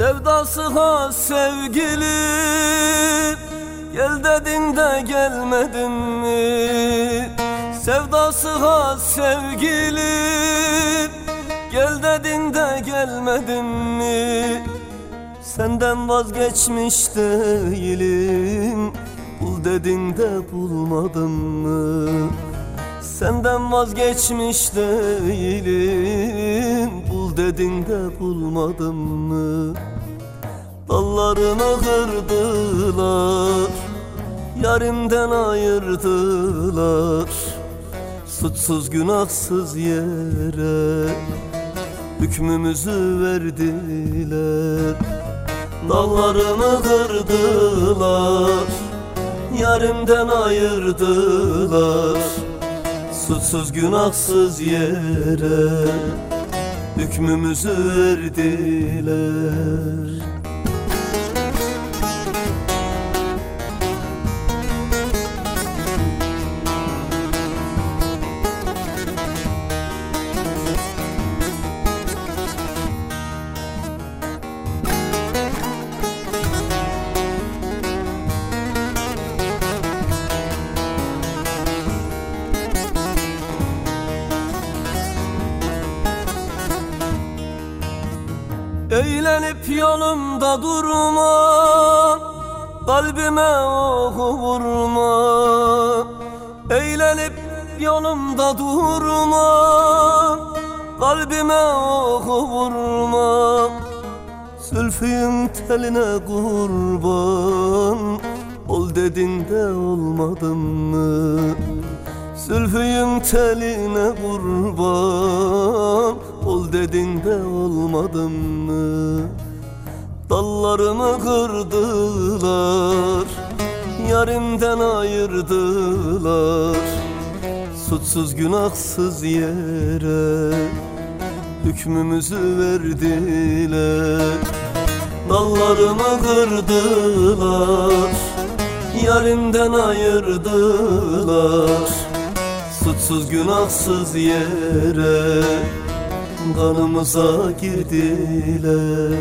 Sevdası ha sevgili Gel dedin de gelmedin mi? Sevdası ha sevgili Gel dedin de gelmedin mi? Senden vazgeçmiş değilim Bul dedin de bulmadın mı? Senden vazgeçmiş değilim dedin de bulmadın mı? Dallarımı kırdılar Yarimden ayırdılar. Suçsuz günahsız yere Hükmümüzü verdiler. Dallarımı kırdılar Yarimden ayırdılar. Suçsuz günahsız yere Hükmümüzü verdiler Eğlenip yolumda durma Kalbime oku vurma Eğlenip yolumda durma Kalbime oku vurma Zülfün teline kurban Ol dedin de olmadın mı? Zülfüyüm teline kurban Ol dedin de olmadın mı? Dallarımı kırdılar Yarimden ayırdılar. Suçsuz günahsız yere Hükmümüzü verdiler. Dallarımı kırdılar Yarimden ayırdılar. Suçsuz günahsız yere Kanımıza girdiler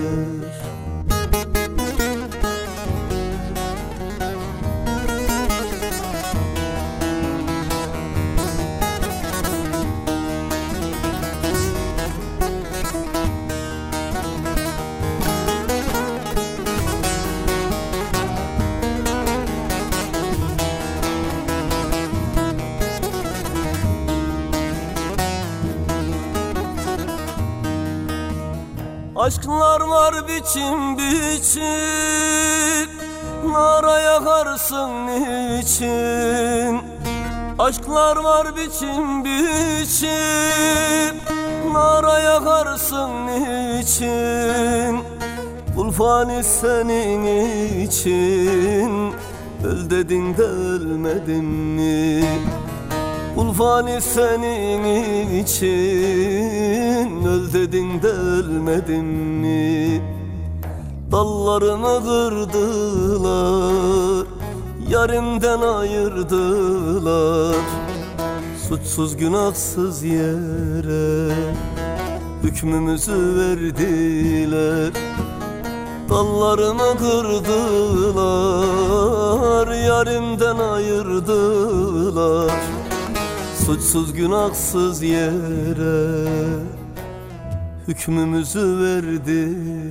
Aşklar var biçim biçim Nara yakarsın niçin Aşklar var biçim biçim Nara yakarsın niçin Kulfani senin için Öl dedin de ölmedin mi? Ulfani senin için Öl dedin de ölmedin mi? Dallarımı kırdılar Yarimden ayırdılar. Suçsuz günahsız yere Hükmümüzü verdiler. Dallarımı kırdılar Yarimden ayırdılar Suçsuz günahsız yere Hükmümüzü verdiler